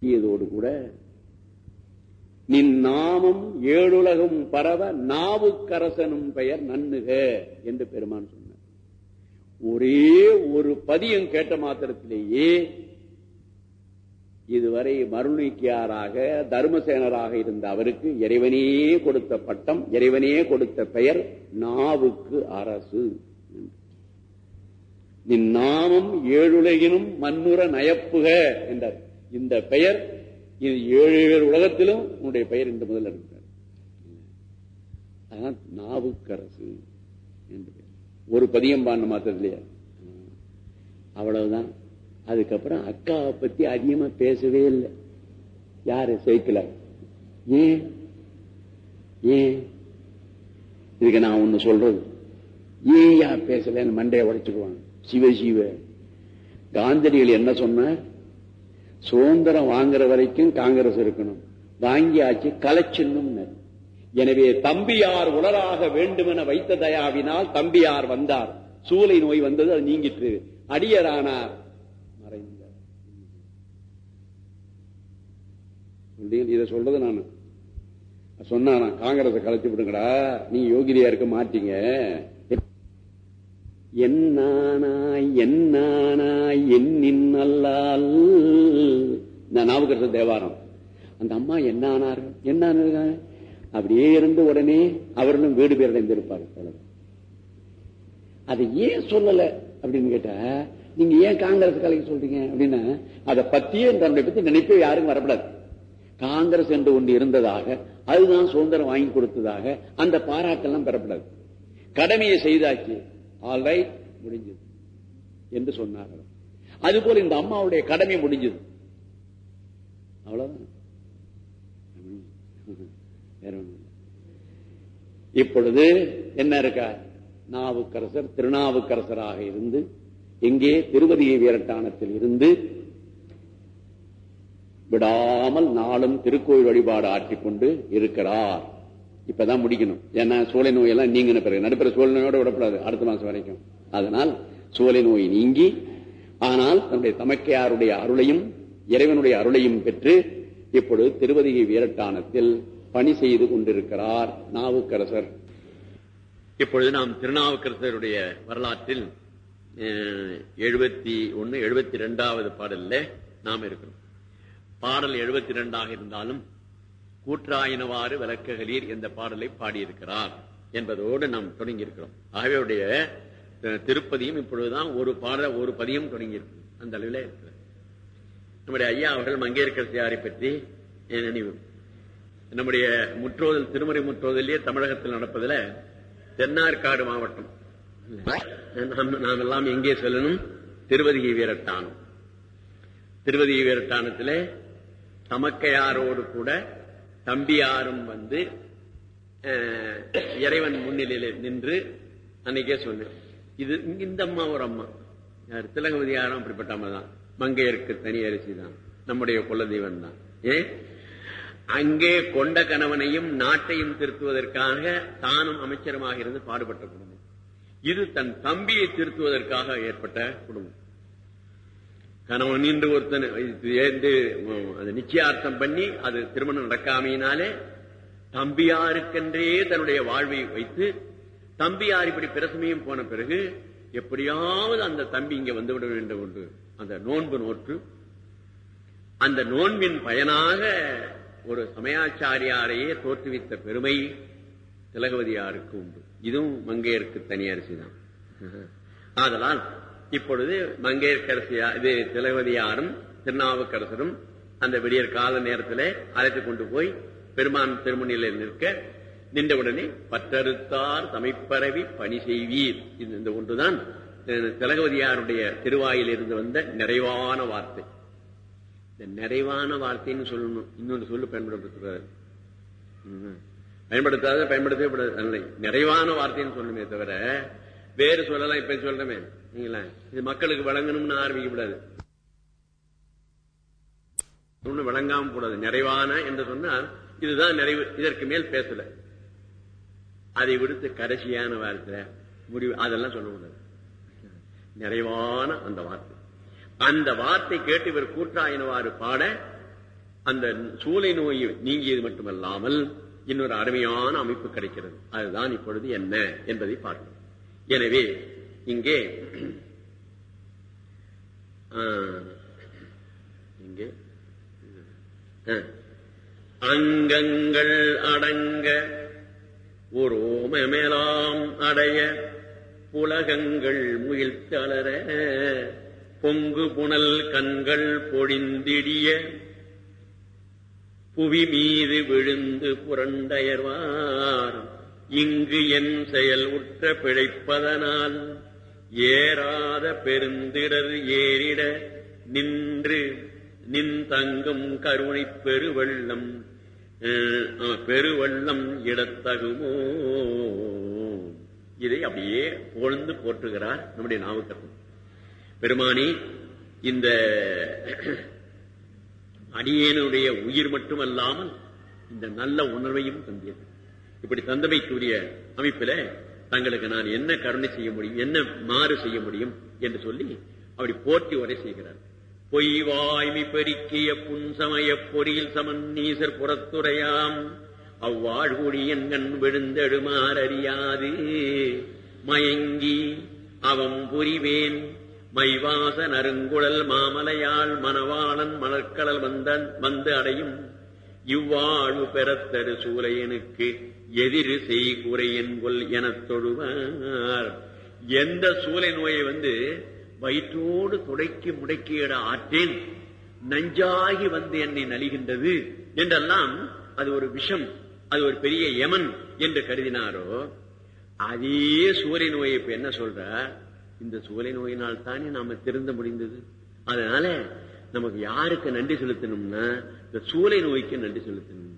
இதோடு கூட நின் நாமம் ஏழுலகும் பரவ நாவுக்கரசனும் பெயர் நன்னுக என்று பெருமான் சொன்னார். ஒரே ஒரு பதியம் கேட்ட மாத்திரத்திலேயே இதுவரை மருணிக்கியாராக தர்மசேனராக இருந்த அவருக்கு இறைவனே கொடுத்த பட்டம் இறைவனே கொடுத்த பெயர் நாவுக்கு அரசு. நின் நாமம் ஏழுலகினும் மன்னுர நயப்புக என்றார். இந்த பெயர் இது ஏழு பேர் உலகத்திலும் உன்னுடைய பெயர் இந்த முதல்ல இருக்கிறார் அதான் நாவுக்கரசு என்று பெயர். ஒரு பதியம் பாடின இல்லையா? அவ்வளவுதான். அதுக்கப்புறம் அக்காவை பத்தி அதிகமா பேசவே இல்லை. யாரு? சேர்க்கல ஏன்? ஏன்? இதுக்கு நான் ஒண்ணு சொல்றது. ஏன் யா பேசலன்னு மண்டையை உடைச்சுக்குவாங்க. சிவ சிவ. காந்தடிகள் என்ன சொன்ன சுதந்திரம் வாங்குற வரைக்கும் காங்கிரஸ் இருக்கணும். வாங்கியாச்சு கலைச்சின்னும் எனவே தம்பியார் உலராக வேண்டுமென வைத்த தயாவினால் தம்பியார் வந்தார். சூளை நோய் வந்தது அது நீங்கிற்று. அடியரானார். மறைந்தார். இதை சொல்றது நான். சொன்னானா காங்கிரஸ் கலைச்சு விடுங்கடா. நீ யோகிதையா இருக்க மாட்டீங்க. என்னானாய் என்னானாய் எண்ணின் அல்லால் இந்த நாவுக்கரச தேவாரம். அந்த அம்மா என்னானார்? என்ன அப்படியே இருந்து உடனே அவர்களும் வீடு பேர் அடைந்திருப்பார். அதை ஏன் சொல்லல அப்படின்னு கேட்டா நீங்க ஏன் காங்கிரஸ் கலைக்கு சொல்றீங்க அப்படின்னா அதை பத்தியே தன்னை பத்தி நினைப்பே யாரும் வரப்படாது. காங்கிரஸ் என்று ஒன்று இருந்ததாக அதுதான் சுதந்திரம் வாங்கி கொடுத்ததாக அந்த பாராட்டெல்லாம் பெறப்படாது. கடமையை செய்தாச்சு. ஆல்ரைட் முடிஞ்சது. என்று சொன்னார் அவர். அதுபோல இந்த அம்மாவுடைய கடமை முடிஞ்சது. அவ்வளவுதான். வேற இப்பொழுது என்ன இருக்கா? நாவுக்கரசர் திருநாவுக்கரசராக இருந்து எங்கே திருவதியை வீரட்டானத்தில் இருந்து விடாமல் நாளும் திருக்கோயில் வழிபாடு ஆற்றிக்கொண்டு இருக்கிறார். இப்பதான் முடிக்கணும். ஏன்னா சூளை நோயெல்லாம் நீங்கின பிறகு நடுப்புற சூழல் நோயோட விடப்படாது அடுத்த மாசம் வரைக்கும். அதனால் சூளை நோய் நீங்கி ஆனால் தன்னுடைய தமக்கையாருடைய அருளையும் இறைவனுடைய அருளையும் பெற்று இப்பொழுது திருவதிகை வீரட்டானத்தில் பணி செய்து கொண்டிருக்கிறார் நாவுக்கரசர். இப்பொழுது நாம் திருநாவுக்கரசருடைய வரலாற்றில் எழுபத்தி ஒன்னு எழுபத்தி ரெண்டாவது பாடல்ல நாம் இருக்கிறோம். பாடல் எழுபத்தி ரெண்டாக இருந்தாலும் கூற்றாயினவாறு விளக்குகளீர் என்ற பாடலை பாடியிருக்கிறார் என்பதோடு நாம் தொடங்கியிருக்கிறோம். ஆகவே அவருடைய திருப்பதியும் இப்பொழுதுதான் ஒரு பாடல் ஒரு பதியம் தொடங்கி அந்த அளவில் இருக்கிறது. நம்முடைய ஐயா அவர்கள் மங்கையர்கரசியாரை பற்றி என் நினைவு. நம்முடைய முற்றோதல் திருமறை முற்றோதலே தமிழகத்தில் நடப்பதில் தென்னார்காடு மாவட்டம். நாம் எல்லாம் எங்கே செல்லணும்? திருவதிகை வீரட்டானம். திருவதிகை வீரட்டானத்திலே தமக்கையாரோடு கூட தம்பியாரும் வந்து இறைவன் முன்னிலையில நின்று அன்னைக்கே சொன்னேன் இது இந்த அம்மா ஒரு அம்மா. யார் திலகவதியாரும் அப்படிப்பட்ட அம்மா தான். மங்கையருக்கு தனி அரிசி தான். நம்முடைய குலதெய்வன் தான். ஏ? அங்கே கொண்ட கணவனையும் நாட்டையும் திருத்துவதற்காக தானும் அமைச்சருமாக இருந்து பாடுபட்ட குடும்பம். இது தன் தம்பியை திருத்துவதற்காக ஏற்பட்ட குடும்பம். கணவன் நின்று ஒருத்தன் சேர்ந்து அதை நிச்சயார்த்தம் பண்ணி அது திருமணம் நடக்காமையினாலே தம்பியாருக்கென்றே தன்னுடைய வாழ்வை வைத்து தம்பியார் இப்படி பிரசமையும் போன பிறகு எப்படியாவது அந்த தம்பி இங்க வந்துவிட வேண்டும் என்று அந்த நோன்பு நோற்று அந்த நோன்பின் பயனாக ஒரு சமயாச்சாரியாரையே தோற்றுவித்த பெருமை திலகவதியாருக்கு உண்டு. இதுவும் மங்கையருக்கு தனி அரிசிதான் ஆதலால் இப்பொழுது மங்கையர்கரசியா இது திலகதியாரும் திருநாவுக்கரசரும் அந்த விடியற் கால நேரத்தில் அழைத்துக் கொண்டு போய் பெருமான் திருமணியில் நிற்க நின்றவுடனே பற்றறுத்தார் தமிப்பரவி பணி செய்வீர். இந்த ஒன்றுதான். திலகவதியாருடைய திருவாயில் இருந்து வந்த நிறைவான வார்த்தை. இந்த நிறைவான வார்த்தைன்னு சொல்லணும். இன்னொன்று சொல்லு பயன்படுத்துறாரு ம். பயன்படுத்தாத பயன்படுத்தவே கூடாது. நிறைவான வார்த்தைன்னு சொல்லணுமே தவிர வேறு சொல்லலாம் இப்ப சொல்றமே. இது மக்களுக்கு வழங்கணும்னு ஆரம்பிக்க கூடாது ஒண்ணு வழங்காம கூடாது நிறைவான என்று சொன்னால் இதுதான் நிறைவு. இதற்கு மேல் பேசல. அதை விடுத்து கடைசியான வார்த்தை முடிவு அதெல்லாம் சொல்லக்கூடாது நிறைவான அந்த வார்த்தை. அந்த வார்த்தை கேட்டு இவர் கூட்டாயினவாறு பாட அந்த சூளை நோய் நீங்கியது மட்டுமல்லாமல் இன்னொரு அருமையான அமைப்பு கிடைக்கிறது. அதுதான் இப்பொழுது என்ன என்பதை பார்க்கணும் எனவே இங்கே இங்கே அங்கங்கள் அடங்க ஒரு ஓமமேலாம் அடைய புலகங்கள் முயல் பொங்கு புனல் கண்கள் பொழிந்திடிய புவி மீது விழுந்து புரண்டயர்வார். இங்கு என் செயல் உற்ற பிழைப்பதனால் ஏறாத பெருந்திடர் ஏறிட நின்று நின் தங்கும் கருணை பெருவெள்ளம் அஹ், பெருவெள்ளம் இடத்தகுமோ? இதை அப்படியே புகழ்ந்து போற்றுகிறார் நம்முடைய நாவுக்கரசர் பெருமானி இந்த அடியேனுடைய உயிர் மட்டுமல்லாமல் இந்த நல்ல உணர்வையும் தந்தது இப்படி தந்தமைக்குரிய அமைப்பில் தங்களுக்கு நான் என்ன கருணை செய்ய முடியும் என்ன மாறு செய்ய முடியும் என்று சொல்லி அப்படி போற்றி உரை செய்கிறார். பொய் வாய்மை பெருக்கிய புன்சமய பொறியில் சமன்னீசர் புறத்துறையாம். அவ்வாழ்குடியன் கண் விழுந்தெடுமாறறியாது மயங்கி அவம் புரிவேன். மைவாச அருங்குழல் மாமலையாள் மணவாளன் மலர்கடல் வந்தன் வந்து அடையும். இவ்வாழ்வு பெறத்தரு சூலையனுக்கு எதிர் செய் குறையன் எனத் தொழுவார். எந்த சூளை நோயை வந்து வயிற்றோடு துடைக்கி முடக்கியிட ஆற்றேன். நஞ்சாகி வந்து என்னை நலிகின்றது என்றெல்லாம் அது ஒரு விஷம் அது ஒரு பெரிய யமன் என்று கருதினாரோ? அதே சூரிய நோயை இப்ப என்ன சொல்ற? இந்த சூரிய நோயினால் தானே நாம திருந்த முடிந்தது. அதனால நமக்கு யாருக்கு நன்றி செலுத்தணும்னா இந்த சூளை நோய்க்கு நன்றி செலுத்தணும்.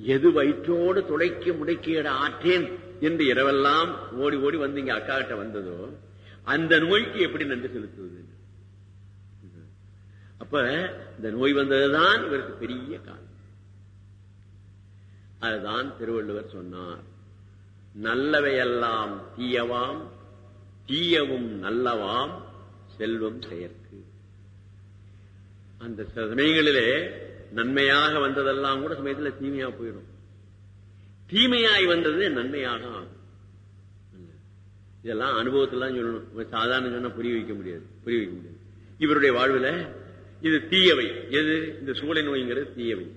எது வயிற்றோடு துடைக்க முடைக்கிட ஆற்றேன் என்று இரவெல்லாம் ஓடி ஓடி வந்து இங்க அக்கா கிட்ட வந்ததோ அந்த நோய்க்கு எப்படி நன்றி செலுத்துவது? அப்ப இந்த நோய் வந்ததுதான் இவருக்கு பெரிய காலம் அதுதான் திருவள்ளுவர் சொன்னார் நல்லவையெல்லாம் தீயவாம் தீயவும் நல்லவாம் செல்வம் செயற்கு. அந்த சமயங்களிலே நன்மையாக வந்ததெல்லாம் கூட சமயத்தில் தீமையா போயிடும். தீமையாய் வந்தது நன்மையாக ஆகும். இதெல்லாம் அனுபவத்திலாம் சொல்லணும். சாதாரண சொன்னா புரிய வைக்க முடியாது. புரிய வைக்க முடியாது. இவருடைய வாழ்வுல இது தீயவை. எது? இந்த சூளை நோய்ங்கிறது தீயவை.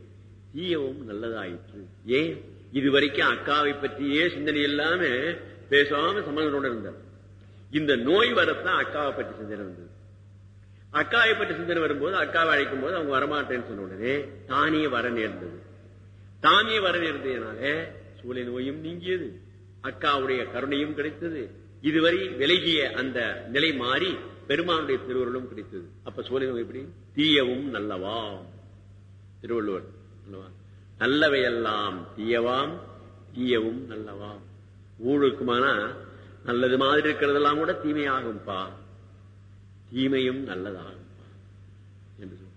தீயவும் நல்லதாயிற்று. ஏன்? இதுவரைக்கும் அக்காவை பற்றியே சிந்தனை இல்லாம பேசாம சமணனோட இருந்தார். இந்த நோய் வரத்தான் அக்காவை பற்றி சிந்தனை வந்தது. அக்காவை பற்றி சிந்தனை வரும்போது அக்காவை அழைக்கும் போது அவங்க வரமாட்டேன்னு சொன்ன உடனே தானே வர நேர்ந்தது. தானே வர நேர்ந்ததுனால சூழல் நோயும் நீங்கியது. அக்காவுடைய கருணையும் கிடைத்தது. இதுவரை விலகிய அந்த நிலை மாறி பெருமானுடைய திருவருளும் கிடைத்தது. அப்ப சூழல் நோய் எப்படி? தீயவும் நல்லவாம். திருவள்ளுவர் நல்லவையெல்லாம் தீயவாம் தீயவும் நல்லவாம். ஊழுக்குமானா நல்லது மாதிரி இருக்கிறதெல்லாம் கூட தீமையாகும்பா. தீமையும் நல்லதாகும் என்று சொல்ல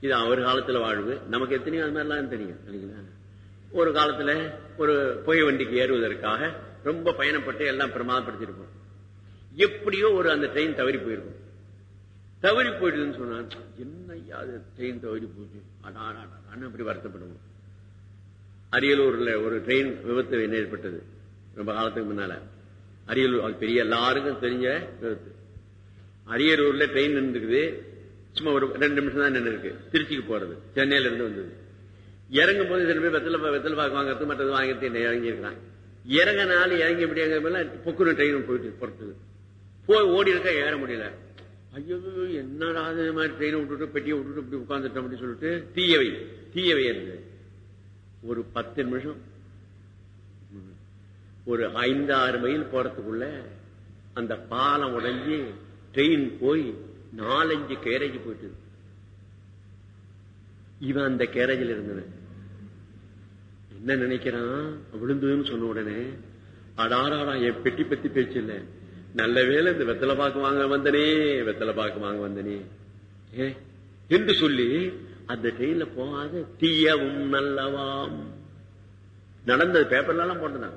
இது அவர் காலத்துல வாழ்வு. நமக்கு எத்தனையோ அது மாதிரிலாம் தெரியும் இல்லைங்களா? ஒரு காலத்துல ஒரு புகை வண்டிக்கு ஏறுவதற்காக ரொம்ப பயணப்பட்டு எல்லாம் பிரமாதப்படுத்திருப்போம் எப்படியோ ஒரு அந்த ட்ரெயின் தவறி போயிருக்கும். தவறி போயிடுதுன்னு சொன்னான் என்ன அது ட்ரெயின் தவறி போச்சு? அண்ணன் அப்படி வருத்தப்படுவோம். அரியலூர்ல ஒரு ட்ரெயின் விபத்து ஏற்பட்டது ரொம்ப காலத்துக்கு முன்னால. அரியலூர் அது பெரிய எல்லாருக்கும் தெரிஞ்ச விபத்து. அரியலூர்ல ட்ரெயின் நின்றுக்குது. சும்மா ஒரு ரெண்டு நிமிஷம் தான் நின்று இருக்கு. திருச்சிக்கு போறது. சென்னையில இருந்து வந்தது. இறங்கும் போது சில பேர் வெத்தலை வெத்தலை பாக்கு வாங்குறது மற்றது வாங்கிறது என்ன இருக்கிறான் இறங்க நாள் இறங்கி இப்படி எங்க பொக்குன்னு ட்ரெயின் போயிட்டு பொறுத்தது போய் ஓடி இருக்கா ஏற முடியல. ஐயோ என்னடா அது மாதிரி ட்ரெயினை விட்டுட்டு பெட்டியை விட்டுட்டு இப்படி உட்காந்துட்டோம் அப்படின்னு சொல்லிட்டு தீயவை தீயவை இருந்தது ஒரு பத்து நிமிஷம். ஒரு ஐந்து ஆறு மைல் போறதுக்குள்ள அந்த பாலம் உடஞ்சி ட்ரெயின் போய் நாலஞ்சு கேரேஜ் போயிட்டு இவன் அந்த கேரேஜில் இருந்தவன். என்ன நினைக்கிறான்? விழுந்ததுன்னு சொன்ன உடனே அடாராடா என் பெட்டி பத்தி பேச்சு இல்லை. நல்ல வேலை இந்த வெத்தலை பாக்கு வாங்க வந்தனே வெத்தலை பாக்கு வாங்க வந்தனே. ஏ என்று சொல்லி அந்த ட்ரெயின்ல போகாத தீயவும் நல்லவாம். நடந்தது பேப்பர்ல எல்லாம் போட்டுதான்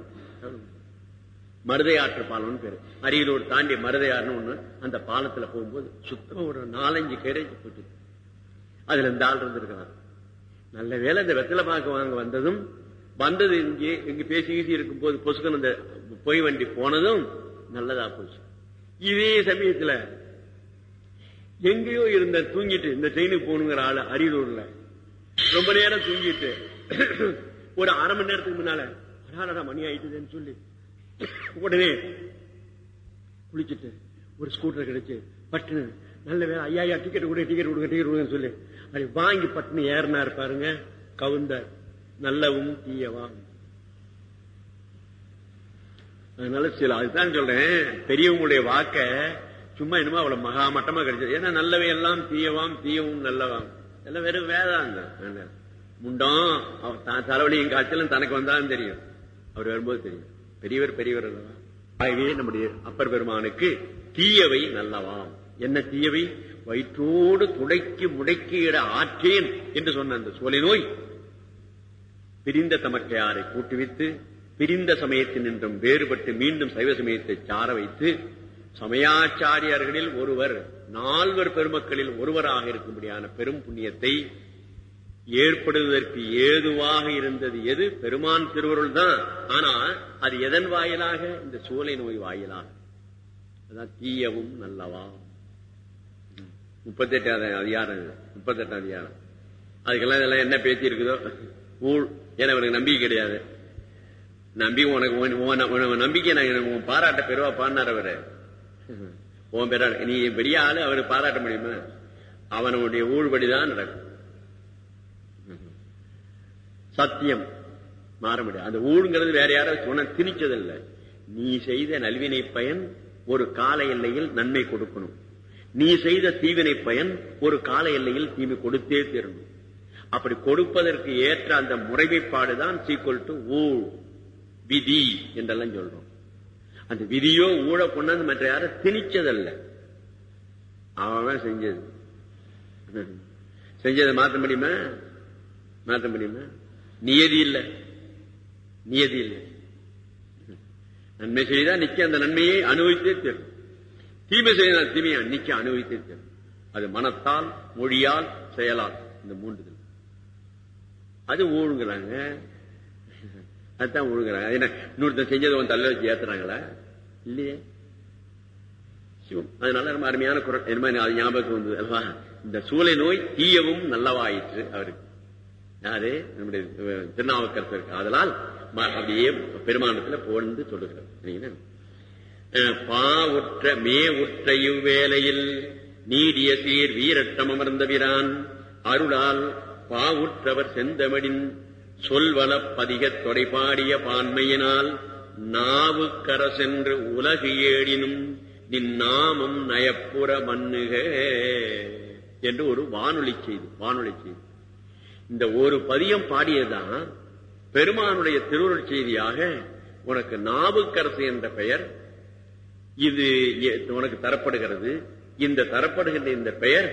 மருதையாற்று பாலம்னு பேரு. அரியலூர் தாண்டி மருதையாறுன்னு ஒண்ணு அந்த பாலத்துல போகும்போது சுத்தம் ஒரு நாலஞ்சு கேரேஜ் போட்டு அதுல இந்த ஆள் இருந்திருக்கிறார். நல்ல வேலை இந்த வெத்தலை பாக்கு வாங்க வந்ததும் வந்தது இங்கே இங்க பேசி ஈசி இருக்கும் போது பொசுக்கன் இந்த பொய் வண்டி போனதும் நல்லதா போச்சு. இதே சமயத்துல எங்கேயோ இருந்த தூங்கிட்டு இந்த ட்ரெயினுக்கு போகணுங்கிற ஆளு அரியலூர்ல ரொம்ப நேரம் தூங்கிட்டு ஒரு அரை மணி நேரத்துக்கு முன்னால மணி ஆயிட்டுதுன்னு சொல்லி உடனே குளிச்சுட்டு ஒரு ஸ்கூட்டர் கிடைச்சு பட்டுனு நல்ல வேலை ஐயா ஐயா டிக்கெட் கொடுங்க டிக்கெட் கொடுங்க டிக்கெட் கொடுங்கன்னு சொல்லி அப்படி வாங்கி பட்டுனு ஏறினார் பாருங்க கவுந்தர். நல்லவும் தீயவாம். அதனால சில அதுதான் சொல்றேன் பெரியவங்களுடைய வாக்க சும்மா என்னமோ அவ்வளவு மகா மட்டமா கிடைச்சது. ஏன்னா நல்லவை எல்லாம் தீயவாம் தீயவும் நல்லவாம். எல்லாம் வெறும் வேதாங்க முண்டம் அவர் தலைவலியும் காய்ச்சலும் தனக்கு வந்தாலும் தெரியும். அவர் வரும்போது தெரியும். பெரியவர் பெரியவர் ஆகவே நம்முடைய அப்பர் பெருமானுக்கு தீயவை நல்லவாம். என்ன தீயவை? வயிற்றோடு துடைக்கு முடைக்கிட ஆற்றேன் என்று சொன்ன அந்த சோலை நோய். பிரிந்த தமக்கையாரை கூட்டுவித்து பிரிந்த சமயத்தில் நின்றும் வேறுபட்டு மீண்டும் சைவ சமயத்தை சார வைத்து சமயாச்சாரியர்களில் ஒருவர் நால்வர் பெருமக்களில் ஒருவராக இருக்கும்படியான பெரும் புண்ணியத்தை ஏற்படுவதற்கு ஏதுவாக இருந்தது எது? பெருமான் திருவருள் தான் ஆனால் அது எதன் வாயிலாக? இந்த சூளை நோய் வாயிலாக. அதான் தீயவும் நல்லவா? முப்பத்தெட்டாவது அதிகாரம் முப்பத்தெட்டாம் அதிகாரம். அதுக்கெல்லாம் இதெல்லாம் என்ன பேச்சு இருக்குதோ? ஊழ். ஏன்னா அவனுக்கு நம்பிக்கை கிடையாது. நம்பி உனக்கு நம்பிக்கை நான் உன் பாராட்ட பெருவா பாடினார் அவரு. உன் பெற நீ பெரிய ஆளு அவரு பாராட்ட முடியுமா? அவனுடைய ஊழ்படிதான் நடக்கும். சத்தியம் மாற முடியாது அந்த ஊழுங்கிறது வேற யாரும் சொன்ன திணிச்சதில்ல. நீ செய்த நல்வினை பயன் ஒரு கால எல்லையில் நன்மை கொடுக்கணும். நீ செய்த தீவினை பயன் ஒரு கால எல்லையில் தீமை கொடுத்தே தீரணும். அப்படி கொடுப்பதற்கு ஏற்ற அந்த முறைமைப்பாடுதான் சீக்குவல் டு ஊழ் விதி என்றெல்லாம் சொல்றோம். அந்த விதியோ ஊழ கொண்டாந்து மற்ற யாரும் திணிச்சதல்ல. அவன் செஞ்சது. செஞ்சதை மாத்த முடியுமா? மாத்த முடியுமா? நியதி இல்ல. நியதி இல்லை. நன்மை செய்தா நிக்க அந்த நன்மையை அனுபவித்தே தரும். தீமை செய்தால் தீமையை நிக்க அனுபவித்தே தரும். அது மனத்தால் மொழியால் செயலால் இந்த மூன்று அது ஊழுங்கிறாங்க. அதுதான் ஊழுங்கிறாங்க. என்ன இன்னொருத்தன் செஞ்சதை உன் தள்ள வச்சு ஏத்துறாங்களா? இல்லையே. அதனால ரொம்ப அருமையான குரல். என்ன அது ஞாபகத்துக்கு வந்தது. அல்லவா இந்த சூளை நோய் தீயவும் நல்லவாயிற்று அவருக்கு. யாரு? நம்முடைய திருநாவுக்கரசருக்கு அதனால் அப்படியே பெருமானத்துல புகழ்ந்து சொல்லுகிறார். பாவுற்ற அஹ், மே உற்ற இவ்வேளையில் நீடிய சீர் வீரட்டம் அமர்ந்தவிரான் அருளால் பாவுற்றவர் செந்தமடின் சொல்வள பதிகத் தொடைபாடிய பான்மையினால் நாவுக்கர சென்று உலகு ஏடினும் நின் நாமம் நயப்புற மண்ணுக என்று ஒரு வானொலி செய்தி வானொலி செய்தி. இந்த ஒரு பதியம் பாடியதுதான் பெருமானுடைய திருவுருள் செய்தியாக உனக்கு நாவுக்கரசு என்ற பெயர் இது உனக்கு தரப்படுகிறது. இந்த தரப்படுகின்ற இந்த பெயர்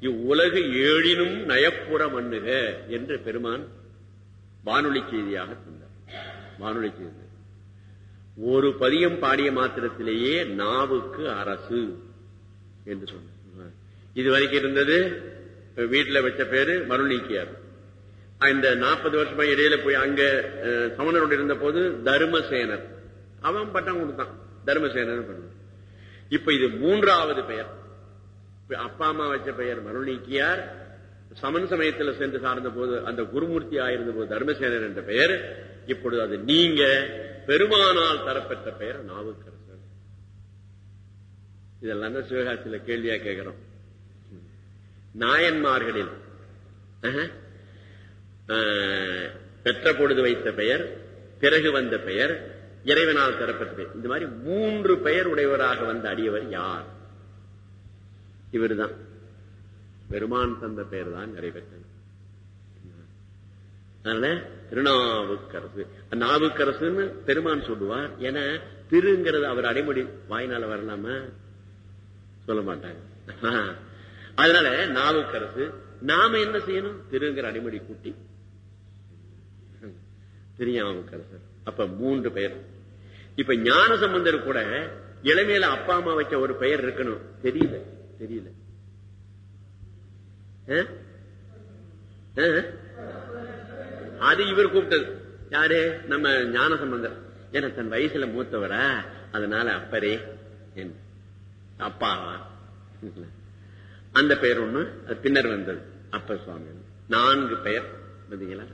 இவ்வுலகு ஏழினும் நயப்புற மண்ணுக என்று பெருமான் வானொலி செய்தியாக சொன்னார். வானொலி செய்தி. ஒரு பதியம் பாடிய மாத்திரத்திலேயே நாவுக்கு அரசு என்று சொன்னார். இதுவரைக்கும் இருந்தது வீட்டுல வச்ச பேரு மருள்நீக்கியார் இந்த நாற்பது வருஷமா இடையில போய் அங்க சமணரோடு இருந்த போது தர்மசேனர். அவன் பட்டம் கொடுத்தான். தர்மசேனர் இப்ப இது மூன்றாவது பெயர். அப்பா அம்மா வச்ச பெயர் மருள்நீக்கியார் சமன் சமயத்தில் சென்று சார்ந்த போது அந்த குருமூர்த்தி ஆயிருந்த போது தர்மசேனர் என்ற பெயர். இப்பொழுது அது நீங்க பெருமானால் தரப்பெற்ற பெயர் நாவுக்கரசர். இதெல்லாம் சிவகாசியில கேள்வியா கேட்கிறோம் நாயன்மார்களில். பெற்ற பொழுது வைத்த பெயர் பிறகு வந்த பெயர் இறைவனால் தரப்பட்ட பெயர். இந்த மாதிரி மூன்று பெயர் உடையவராக வந்த அடியவர் யார்? இவர்தான். பெருமான் தந்த பெயர் தான் நிறைவேற்றது அதனால திருநாவுக்கரசு. நாவுக்கரசுன்னு பெருமான் சொல்லுவார். என திருங்கிறது அவர் அடைமொழி. வாயினால வரலாமா? சொல்ல மாட்டாங்க. அதனால நாவுக்கரசு நாம என்ன செய்யணும்? திருங்கிற அடிமொழி கூட்டி. திருஞாவுக்கரசர் அப்ப மூன்று பெயர். இப்ப ஞான சம்பந்தர் கூட இளமையில அப்பா அம்மா வச்ச ஒரு பெயர் இருக்கணும். தெரியல. தெரியல. அது இவர் கூப்பிட்டது. யாரு? நம்ம ஞான சம்பந்தர். ஏன்னா தன் வயசுல மூத்தவரா. அதனால அப்பரே. என்ன? அப்பாவா அந்த பெயர் ஒண்ணு அது பின்னர் வந்தது. அப்ப சுவாமி நான்கு பெயர் பாத்தீங்களா?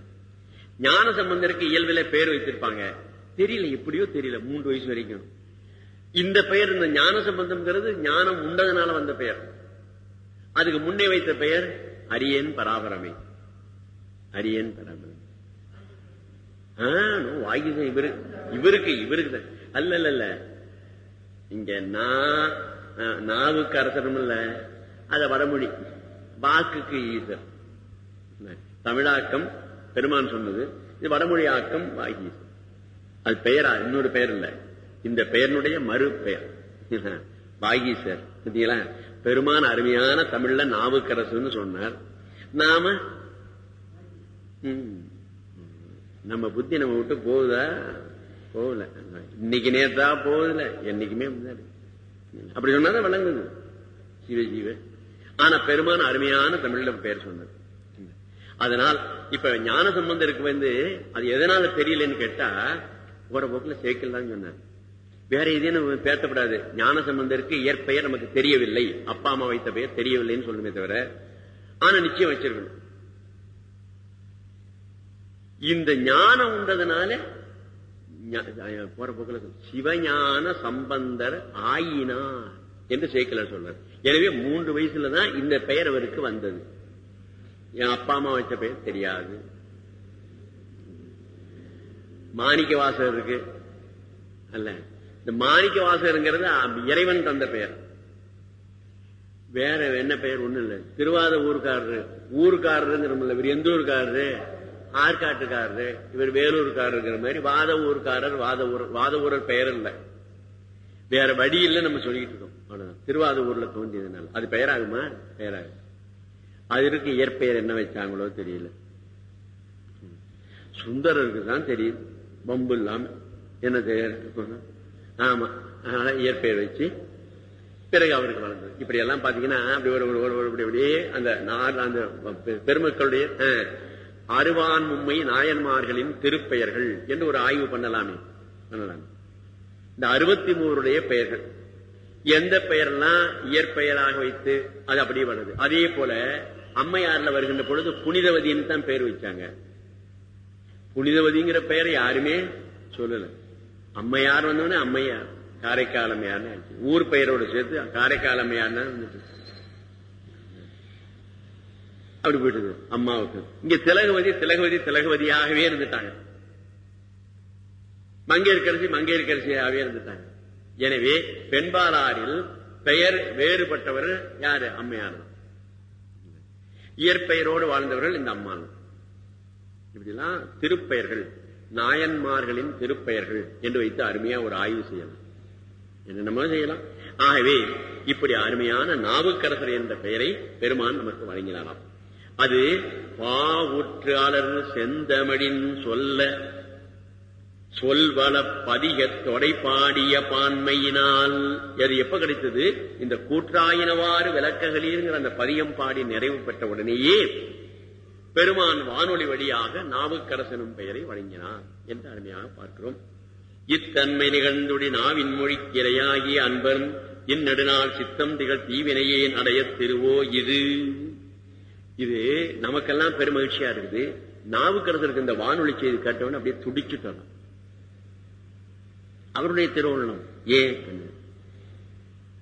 ஞான சம்பந்தருக்கு இயல்பில பெயர் வைத்திருப்பாங்க. தெரியல எப்படியோ தெரியல மூன்று வயசு வரைக்கும். இந்த பெயர் இந்த ஞான சம்பந்தம்ங்கிறது ஞானம் உண்டதுனால வந்த பெயர். அதுக்கு முன்னே வைத்த பெயர் அரியன் பராபரமை. அரியன் பராபரமை. ஆ, இவரு இவருக்கு இவருக்கு தான். அல்ல இல்ல இங்க நான் நாவுக்கு அரசனும் இல்ல அத வடமொழி. வாக்குக்கு ஈசர். தமிழாக்கம் பெருமான் சொன்னது. இது வடமொழி ஆக்கம் வாகீசர் அது பெயரா? இன்னொரு பெயர் இல்ல. இந்த பெயரினுடைய மறு பெயர். வாகீசர் பார்த்தீங்களா பெருமான் அருமையான தமிழ்ல நாவுக்கரசுன்னு சொன்னார். நாம நம்ம புத்தி நம்ம விட்டு போகுதா? போகல. இன்னைக்கு நேத்தா போகுதுல என்னைக்குமே அப்படி சொன்னாதான் விளங்குது. சிவ சிவ ஆனா பெருமான் அருமையான தமிழ்ல பெயர் சொன்னது அதனால் இப்ப ஞான சம்பந்தருக்கு வந்து அது எதனால தெரியலன்னு கேட்டா போற போக்குல சேர்க்கலாம் சொன்னார். வேற எதையும் பேசப்படாது ஞான சம்பந்தருக்கு இயற்பெயர் நமக்கு தெரியவில்லை. அப்பா அம்மா வைத்த பெயர் தெரியவில்லைன்னு சொல்லுமே தவிர ஆனா நிச்சயம் வச்சிருக்கணும். இந்த ஞானம் உண்டதுனால போற போக்குல சிவஞான சம்பந்தர் ஆயினார் என்று சேக்கலர் சொல்றார். எனவே மூன்று வயசுல தான் இந்த பெயர் அவருக்கு வந்தது. என் அப்பா அம்மா வச்ச பெயர் தெரியாது. மாணிக்க வாசகர் இருக்கு. அல்ல இந்த மாணிக்க வாசகருங்கிறது இறைவன் தந்த பெயர். வேற என்ன பெயர்? ஒண்ணும் இல்ல. திருவாத ஊருக்காரரு. ஊர்க்காரருங்கிற இவர் எந்த ஊர்க்காரரு? ஆற்காட்டுக்காரரு. இவர் வேலூர்காரருங்கிற மாதிரி வாத ஊர்காரர் வாத ஊர் வாத ஊரர் பெயர் இல்ல. வேற வழி இல்ல நம்ம சொல்லிட்டு இருக்கோம். அவ்வளவுதான். திருவாத தோன்றியதுனால அது பெயராகுமா? பெயராகும் அதற்கு இயற்பெயர் என்ன வச்சாங்களோ தெரியல. சுந்தரருக்கு தான் தெரியும் பம்பு இல்லாம என்ன பெயர்? ஆமா. அதனால இயற்பெயர் வச்சு பிறகு அவருக்கு வளர்ந்தது. இப்படி எல்லாம் பாத்தீங்கன்னா அப்படி ஒரு ஒரு இப்படி அப்படியே அந்த நார் அந்த பெருமக்களுடைய அஹ், அருவான் மும்மை நாயன்மார்களின் திருப்பெயர்கள் என்று ஒரு ஆய்வு பண்ணலாமே. பண்ணலாமே. இந்த அறுபத்தி மூவருடைய பெயர்கள். எந்த பெயர்லாம் இயற்பெயராக வைத்து அது அப்படியே வருது அதே போல அம்மையார்ல வருகின்ற பொழுது புனிதவதின்னு தான் பெயர் வச்சாங்க. புனிதவதிங்கிற பெயரை யாருமே சொல்லல. அம்மையார் வந்தோடனே அம்மையார் காரைக்கால் அம்மையார்னு ஊர் பெயரோட சேர்த்து காரைக்கால் அம்மையார்னு வந்துட்டு அப்படி போயிட்டு அம்மாவுக்கு. இங்க திலகவதி திலகவதி திலகவதியாகவே இருந்துட்டாங்க. மங்கையர்கரசி மங்கையர்கரசியாகவே இருந்துட்டாங்க. எனவே பெண்பாலாரில் பெயர் வேறுபட்டவர்கள் யாரு? அம்மையார் இயற்பெயரோடு வாழ்ந்தவர்கள் இந்த அம்மாள் இப்படிலாம் திருப்பெயர்கள் நாயன்மார்களின் திருப்பெயர்கள் என்று வைத்து அருமையா ஒரு ஆய்வு செய்யலாம். என்னென்னமோ செய்யலாம். ஆகவே இப்படி அருமையான நாவுக்கரசர் என்ற பெயரை பெருமான் நமக்கு வழங்கினாராம். அது பாவுற்றாளர் செந்தமிழின் சொல்ல சொல்வள பதிக தொடை பாடிய பான்மையினால். அது எப்ப கிடைத்தது? இந்த கூற்றாயினவாறு விளக்ககளிங்கிற அந்த பதியம் பாடி நிறைவு பெற்ற உடனேயே பெருமான் வானொலி வழியாக நாவுக்கரசனும் பெயரை வழங்கினார் என்று அருமையாக பார்க்கிறோம். இத்தன்மை நிகழ்ந்துடி நாவின் மொழிக்கிரையாகிய அன்பன் இந்நெடுநாள் சித்தம் திகழ் தீவினையே அடையத் திருவோ இது. இது நமக்கெல்லாம் பெருமகிழ்ச்சியா இருக்குது. நாவுக்கரசருக்கு இந்த வானொலி செய்தி கேட்டவன் அப்படியே துடிச்சுட்டோம் அவருடைய திருவள்ளம் ஏன்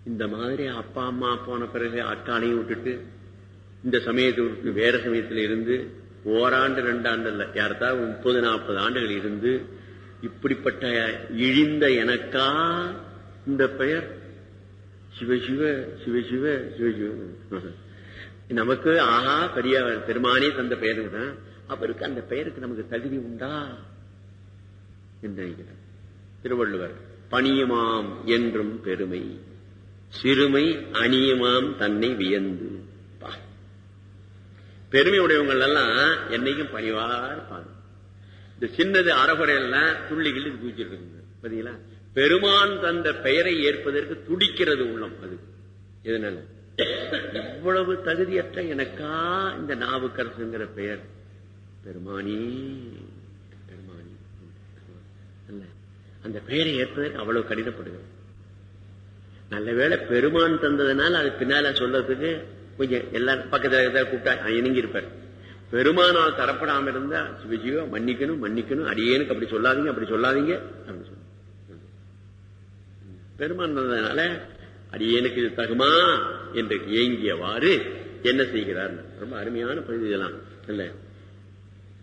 இந்த மாதிரி அப்பா அம்மா போன பிறகு அக்காலையும் விட்டுட்டு இந்த சமயத்தை விட்டு வேற சமயத்தில் இருந்து ஓராண்டு ரெண்டாண்டு இல்ல யார்த்தாவது முப்பது நாற்பது ஆண்டுகள் இருந்து இப்படிப்பட்ட இழிந்த எனக்கா இந்த பெயர்? சிவ சிவ சிவ சிவ சிவ சிவ. நமக்கு ஆஹா பெரிய பெருமானே தந்த பெயருக்கு தான். அவருக்கு அந்த பெயருக்கு நமக்கு தகுதி உண்டா? என்று நினைக்கிறார் திருவள்ளுவர் பணியுமாம் என்றும் பெருமை. சிறுமை அணியுமாம் தன்னை வியந்து பெருமை உடையவங்கள் எல்லாம் என்னைக்கும் பணிவா இருப்பாங்க இந்த சின்னது அறகுறையெல்லாம் துள்ளி கிள்ளி பாத்தீங்களா? பெருமான் தந்த பெயரை ஏற்பதற்கு துடிக்கிறது உள்ளம் அது. எதனால? இவ்வளவு தகுதியற்ற எனக்கா இந்த நாவுக்கரசுங்கிற பெயர்? பெருமானி பெருமானி. அல்ல. அந்த பெயரை ஏற்பதற்கு அவ்வளவு கடினப்படுகிறது. நல்ல வேளை பெருமான் தந்ததுனால அது பின்னால சொல்றதுக்கு கொஞ்சம் எல்லாரும் பக்கத்துல இருக்கிறத கூப்பிட்டா இணங்கி இருப்பார் பெருமானால் தரப்படாம இருந்தா சிவஜியோ மன்னிக்கணும் மன்னிக்கணும் அடியேனுக்கு அப்படி சொல்லாதீங்க அப்படி சொல்லாதீங்க அப்படின்னு சொல்லு. பெருமான் தந்ததுனால அடியேனுக்கு இது தகுமா? என்று ஏங்கியவாறு என்ன செய்கிறார்? ரொம்ப அருமையான பகுதி இதெல்லாம் இல்ல?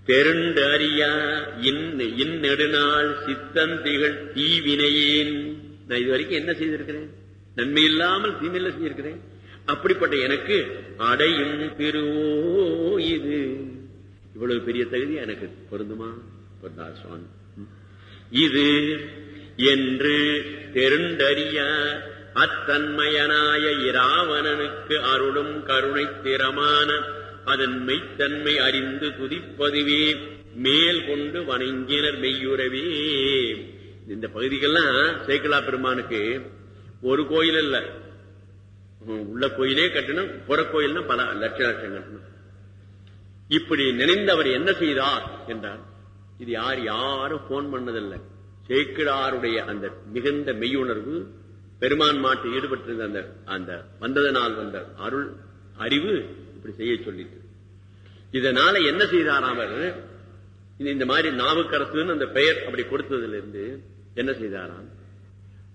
பெருண்டறியா இன் இந்நெடுநாள் சித்தந்திகள் தீவினையேன். நான் இது வரைக்கும் என்ன செய்திருக்கிறேன்? நன்மை இல்லாமல் தீமையில செஞ்சிருக்கிறேன் அப்படிப்பட்ட எனக்கு அடையும் திருவோ இது. இவ்வளவு பெரிய தகுதி எனக்கு பொருந்துமா? பொருந்தார் சுவாமி. இது என்று பெருண்டறிய அத்தன்மையனாய இராவணனுக்கு அருளும் கருணை திறமான அதன் மெய்த்தன்மை அறிந்து துதிப்பதுவே. மேல் கொண்டு வணங்கினர் மெய்யுறவே. இந்த பகுதிகள்லாம் சேக்கலா பெருமானுக்கு ஒரு கோயில் இல்ல. உள்ள கோயிலே கட்டணும் புற கோயில்னா பல லட்ச லட்சம் கட்டணும் இப்படி நினைந்து அவர் என்ன செய்தார் என்றார். இது யார் யாரும் போன் பண்ணதில்லை. சேக்கிழாருடைய அந்த மிகுந்த மெய்யுணர்வு பெருமான் மாட்டு ஈடுபட்டிருந்த அந்த அந்த வந்ததனால் வந்த அருள் அறிவு இப்படி செய்ய சொல்லிட்டு. இதனால என்ன செய்தார் இந்த மாதிரி நாவுக்கரசுன்னு அந்த பெயர் அப்படி கொடுத்ததுல இருந்து என்ன செய்தாராம்?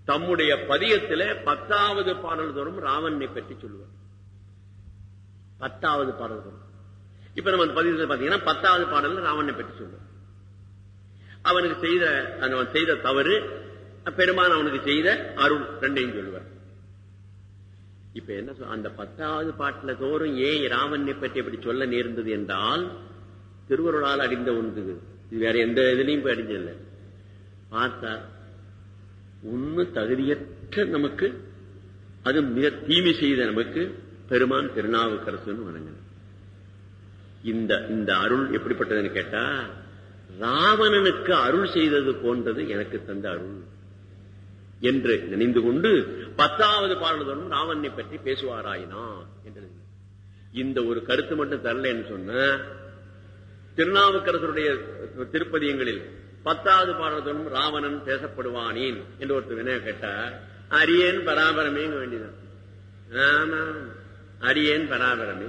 தம்முடைய பதியத்துல பத்தாவது பாடல் தோறும் ராவனை பற்றி சொல்லுவார். பத்தாவது பாடல் தோறும். இப்ப நம்ம அந்த பதியத்தில் பாத்தீங்கன்னா பத்தாவது பாடல் ராவனை பற்றி சொல்லுவார். அவனுக்கு செய்த அவன் செய்த தவறு பெருமான் அவனுக்கு செய்த அருள் ரெண்டையும் சொல்லுவார். இப்ப என்ன அந்த பத்தாவது பாட்டுல தோறும் ஏன் ராவணனை பற்றி அப்படி சொல்ல நேர்ந்தது என்றால் திருவருளால் அடிந்த ஒன்று. இது வேற எந்த இதுலையும் போய் அடிஞ்சதில்லை. பார்த்தா ஒண்ணு தகுதியற்ற நமக்கு அது மிக தீமை செய்த நமக்கு பெருமான் திருநாவுக்கரசுன்னு வணங்கின இந்த இந்த அருள் எப்படிப்பட்டதுன்னு கேட்டா ராவணனுக்கு அருள் செய்தது போன்றது எனக்கு தந்த அருள் என்று நினைந்து கொண்டு பத்தாவது பாடல்களும் ராவண்ணை பற்றி பேசுவாராயினா? என்று இந்த ஒரு கருத்து மட்டும் தரலன்னு சொன்ன திருநாவுக்கரசருடைய திருப்பதியங்களில் பத்தாவது பாடல்களும் ராவணன் பேசப்படுவானேன் என்று ஒருத்தர் வினய கேட்டார்? அரியேன் பராபரமே வேண்டியதான் ஆமா அரியேன் பராபரமே.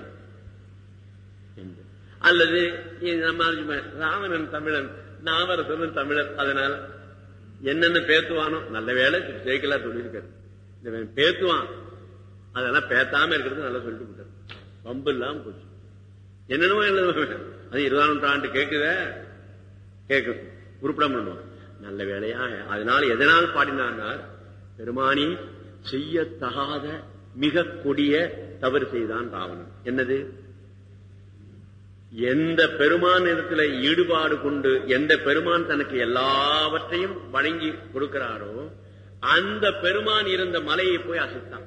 அல்லது நம்ம ராவணன் தமிழன் நாவரசன் தமிழர் அதனால் என்னென்ன பேசுவானோ நல்ல வேலை ஜெயிக்கலா சொல்லியிருக்காரு. பேத்துவான். அதெல்லாம் பேத்தாம இருக்கிறது நல்லா சொல்லிட்டு விட்டார் பம்பு இல்லாம போச்சு. என்னென்னமோ எழுத அது இருபதாம் நூற்றாண்டு கேட்குத கேட்கும் உருப்பட பண்ணுவோம் நல்ல வேலையா? அதனால எதனால் பாடினார் பெருமானி செய்யத்தகாத மிக கொடிய தவறு செய்தான் ராவணன். என்னது? எந்த பெருமான் இடத்துல ஈடுபாடு கொண்டு எந்த பெருமான் தனக்கு எல்லாவற்றையும் வழங்கி கொடுக்கிறாரோ அந்த பெருமான் இருந்த மலையை போய் அசைத்தான்.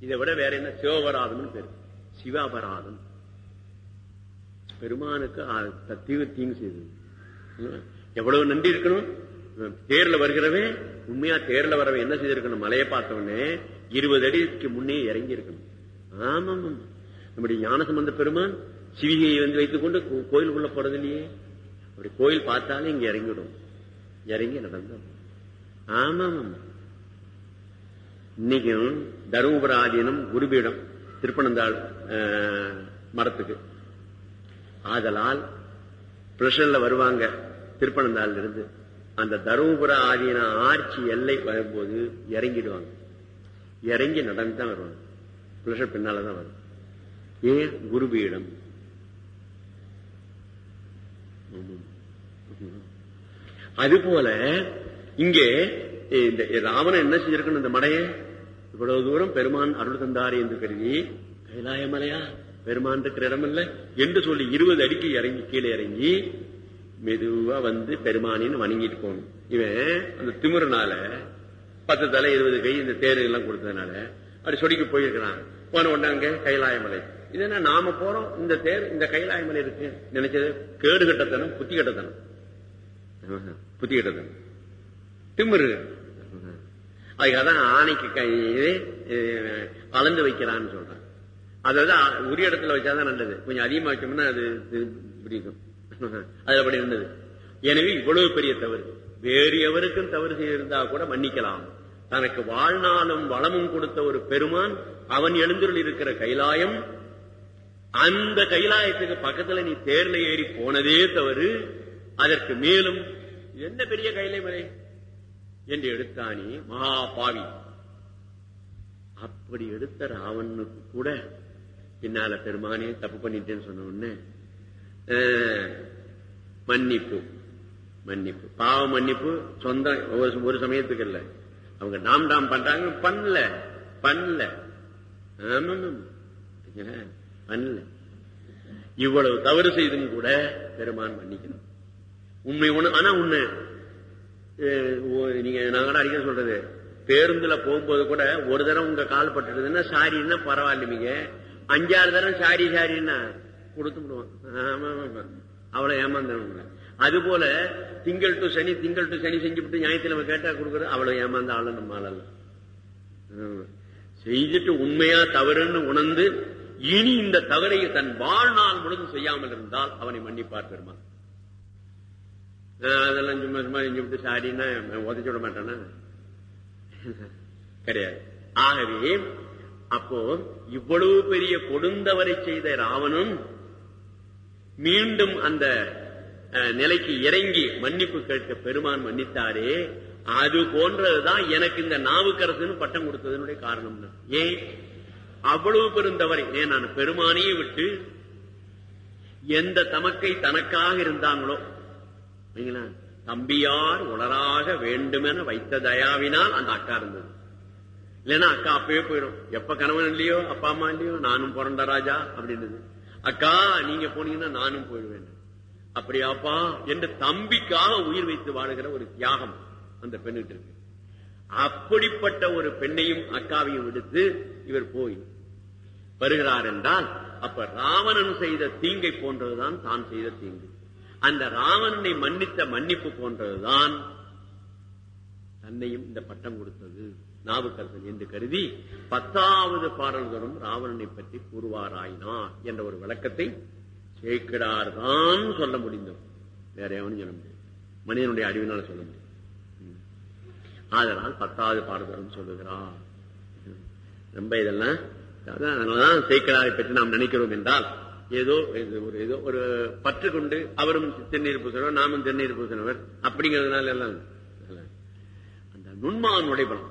இதை விட வேற என்ன? சிவபராதம் பேரு. சிவாபராதம். பெருமானுக்கு தீவு தீங்கு செய்தது. எவ்வளவு நன்றி இருக்கணும்? தேர்ல வருகிறவன் உண்மையா தேர்ல வரவன் என்ன செய்திருக்கணும்? மலையை பார்த்தவனே இருபது அடிக்கு முன்னே இறங்கி இருக்கணும். ஆமா நம்முடைய ஞானசம்பந்த பெருமான் சிவிகையை வந்து வைத்துக் கொண்டு கோயிலுக்குள்ள போறது இல்லையே. அப்படி கோயில் பார்த்தாலே இங்க இறங்கிடும் இறங்கி நடந்தோம் ஆமாம். இன்னைக்கும் தருமபுர ஆதீனம் குருபீடம் திருப்பனந்தாள் மரத்துக்கு ஆதலால் பிரஷன்ல வருவாங்க திருப்பனந்தாள் இருந்து அந்த தருமபுர ஆதீன ஆட்சி எல்லை வரும்போது இறங்கிடுவாங்க. இறங்கி நடந்து தான் வருவாங்க. பிரஷர் பின்னாலதான் வரும். ஏன் குருபீடம். அதுபோல இங்கே இந்த ராவணன் என்ன செஞ்சிருக்கணும் இந்த மடையை? இவ்வளவு தூரம் பெருமான் அருள் தந்தாரே என்று கருதி கைலாயமலையா பெருமான் இருக்கிற இடம் இல்ல என்று சொல்லி இருபது அடிக்கு இறங்கி கீழே இறங்கி மெதுவா வந்து பெருமானின்னு வணங்கிட்டு போகணும். இவன் அந்த திமுறனால பத்து தலை இருபது கை இந்த தேர் எல்லாம் கொடுத்ததுனால அப்படி சொடிக்கு போயிருக்கிறான். போன உடனே கைலாய கைலாயமலை இது என்ன நாம போறோம்? இந்த தேர் இந்த கைலாயமலை இருக்கு. நினைச்சது கேடு கட்டத்தனம் புத்தி கட்டத்தனம் புத்தி கட்டத்தனம் திமிரு. அதுக்காகதான் ஆணைக்கு கை அளந்து வைக்கிறான்னு சொல்றான். அதாவது உரிய இடத்துல வச்சாதான் நல்லது. கொஞ்சம் அதிகமா வச்சோம்னா அது பிடிக்கும் அது அப்படி இருந்தது. எனவே இவ்வளவு பெரிய தவறு. வேறு எவருக்கும் தவறு செய்திருந்தா கூட மன்னிக்கலாம். தனக்கு வாழ்நாளும் வளமும் கொடுத்த ஒரு பெருமான் அவன் எழுந்துள்ள இருக்கிற கைலாயம் அந்த கைலாயத்துக்கு பக்கத்துல நீ தேர்ல ஏறி போனதே தவறு. அதற்கு மேலும் என்ன பெரிய கைலை மலை? என்று எடுத்தானே மகா பாவி அப்படி எடுத்த ராவனுக்கு கூட பின்னால பெருமானே தப்பு பண்ணிட்டேன்னு சொன்ன உடனே மன்னிப்பு மன்னிப்பு. பாவ மன்னிப்பு சொந்த ஒரு ஒரு சமயத்துக்கு இல்ல. அவங்க டாம் டாம் பண்றாங்க பண்ணல பண்ணல. பண்ணல. இவ்வளவு தவறு செய்தும் கூட பெருமான் மன்னிக்கணும். உண்மை ஒண்ணு ஆனா உண்மை நீங்க நாங்க அடிக்க சொல்றது. பேருந்துல போகும்போது கூட ஒரு தடவை உங்க கால் பட்டுடுதுன்னா சாரின்னா பரவாயில்லைங்க. அஞ்சாறு தடவை சாரி சாரின்னா கொடுத்து விடுவான் ஆமா, ஆமா, அவளை ஏமாந்தவங்க அது போல திங்கள் டு சனி திங்கள் டு சனி செஞ்சுவிட்டு ஞாயிற்றுக்கிழமை கேட்டா கொடுக்குறது அவ்வளவு ஏமாந்த ஆளு நம்ம ஆளல்ல ஆமா. செய்துட்டு உண்மையா தவறுன்னு உணர்ந்து இனி இந்த தவறை தன் வாழ்நாள் முழுதும் செய்யாமல் இருந்தால் அவனை மன்னிப்பார் பெருமாள். அதெல்லாம் சும்மா சும்மா செஞ்சு விட்டு சாடினா உதச்சு விட மாட்டேன்னா கிடையாது. ஆகவே அப்போ இவ்வளவு பெரிய கொடுந்தவரை செய்த ராவணன் மீண்டும் அந்த நிலைக்கு இறங்கி மன்னிப்பு கேட்க பெருமான் மன்னித்தாரே அது போன்றதுதான் எனக்கு இந்த நாவுக்கரசுன்னு பட்டம் கொடுத்ததனுடைய காரணம். ஏன்? அவ்வளவு பெருந்தவரை ஏன் நான் பெருமானையே விட்டு எந்த தமக்கை தனக்காக இருந்தாங்களோ தம்பியார் உளராக வேண்டுமென வைத்த தயாவினால் அந்த அக்கா இருந்தது. இல்லைன்னா அக்கா அப்பவே போயிடும். எப்ப கணவன் இல்லையோ அப்பா அம்மா இல்லையோ நானும் பிறந்த ராஜா அப்படின்றது. அக்கா நீங்க போனீங்கன்னா நானும் போயிடுவேன். அப்படியாப்பா? என்று தம்பிக்காக உயிர் வைத்து வாழுகிற ஒரு தியாகம் அந்த பெண்ணிட்டு இருக்கு. அப்படிப்பட்ட ஒரு பெண்ணையும் அக்காவையும் விடுத்து இவர் போய் வருகிறார் என்றால் அப்ப ராவணன் செய்த தீங்கை போன்றதுதான் தான் செய்த தீங்கு. அந்த ராவணனை மன்னித்த மன்னிப்பு போன்றதுதான் தன்னையும் இந்த பட்டம் கொடுத்தது. நாவுக்கரசன் என்று கருதி பத்தாவது பாடல்களும் ராவணனை பற்றி கூறுவாராயினார் என்ற ஒரு விளக்கத்தை சேக்கிடார் தான் சொல்ல முடிந்தது. வேற எவனும் சொல்ல முடியும் மனிதனுடைய அறிவினால சொல்ல முடியும் அதனால் ஆதலால் பத்தாவது பாடல்களும் சொல்லுகிறார். ரொம்ப இதெல்லாம் அதான் அதனாலதான் சேக்கலாரை பற்றி நாம் நினைக்கிறோம் என்றால் ஏதோ ஒரு ஏதோ ஒரு பற்று கொண்டு அவரும் திருநீர் பூசணவர் நாமும் திருநீர் பூசணவர் அப்படிங்கிறதுனால எல்லாம் அந்த நுண்மான் நுடைபலம்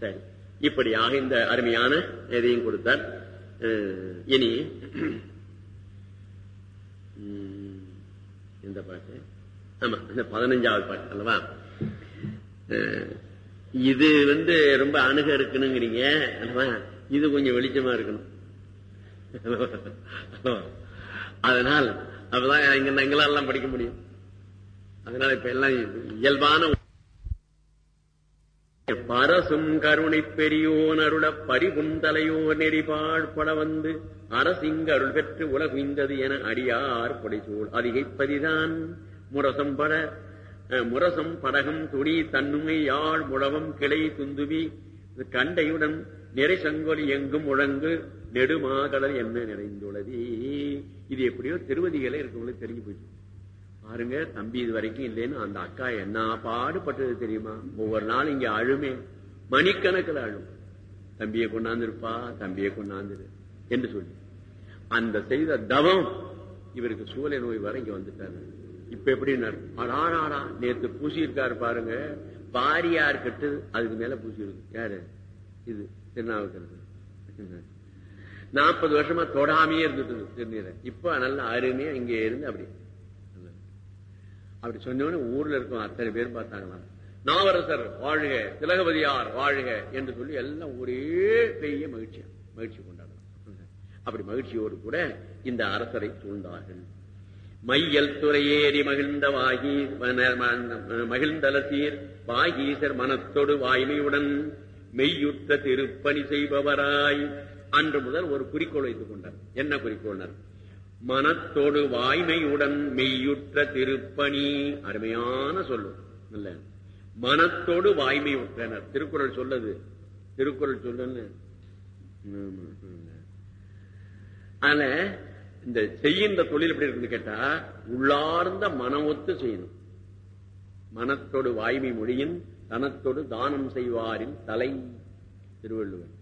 சரி. இப்படியாக இந்த அருமையான எதையும் கொடுத்தார். இனி உம், இந்த பாட்டு. ஆமா இந்த பதினஞ்சாவது பாட்டு அல்லவா? இது வந்து ரொம்ப அணுக இருக்கணுங்கிறீங்க அல்லவா? இது கொஞ்சம் வெளிச்சமா இருக்கணும். அதனால் அப்பதான் இங்க எங்களால படிக்க முடியும். அதனால இப்ப எல்லாம் இயல்பான பரசும் கருணை பெரியோன் அருள பரிபுந்தலையோ நெறிபாழ் பட வந்து அரசிங்க அருள் பெற்று உலகுந்தது என அடியார் பொடிசூழ் அதிகைப்பதிதான். முரசம் பட அஹ், முரசம் படகம் துணி தன்னுமை யாழ் முழவம் கிளை துந்துவி கண்டையுடன் நிறை சங்கொலி எங்கும் முழங்கு நெடுமாகடல் என்ன நிறைந்துள்ளது இது எப்படியோ திருவதிகளே இருக்கவங்களுக்கு தெரிஞ்சு போயிடுச்சு. பாருங்க தம்பி இது வரைக்கும் இல்லைன்னு அந்த அக்கா என்ன பாடுபட்டது தெரியுமா? ஒவ்வொரு நாள் இங்க அழுமே. மணிக்கணக்கில் அழும். தம்பியை கொண்டாந்துருப்பா தம்பியை கொண்டாந்துரு என்று சொல்லி. அந்த செய்த தவம் இவருக்கு சூளை நோய் வர இங்க வந்துட்டாரு. இப்ப எப்படி ஆனா நேத்து பூசி இருக்காரு பாருங்க. பாரியார் கட்டு அதுக்கு மேல பூசி யாரு? இது திருநாவுக்கிறது நாற்பது வருஷமா தொடாமையே இருந்துட்டு திருநீரை. இப்ப நல்ல அருமையா இங்க இருந்து அப்படி. அப்படி சொன்னோன்னு ஊர்ல இருக்கும் அத்தனை பேர் பார்த்தாங்களாம். நாவரசர் வாழ்க திலகபதியார் வாழ்க என்று சொல்லி எல்லாம் ஒரே பெரிய மகிழ்ச்சியா மகிழ்ச்சி கொண்டாடலாம் அப்படி மகிழ்ச்சியோடு கூட இந்த அரசரை சூழ்ந்தார்கள் மையல் துறையேறி மகிழ்ந்தவாகி மகிழ்ந்தலசீர் வாகீசர் மனத்தொடு வாய்மையுடன் மெய்யுற்ற திருப்பணி செய்பவராய். அன்று முதல் ஒரு குறிக்கோள் வைத்துக் கொண்டார். என்ன குறிக்கோள்னர்? மனத்தோடு வாய்மையுடன் மெய்யுற்ற திருப்பணி. அருமையான சொல்லு. இல்ல மனத்தோடு வாய்மை உற்றனர். திருக்குறள் சொல்லது. திருக்குறள் சொல்லுன்னு. ஆமா, இந்த செய்கின்ற தொழில் எப்படி இருக்குன்னு கேட்டா உள்ளார்ந்த மனம் ஒத்து செய்யணும். மனத்தோடு வாய்மை மொழியின் தனத்தோடு தானம் செய்வாரின் தலை திருவள்ளுவர்.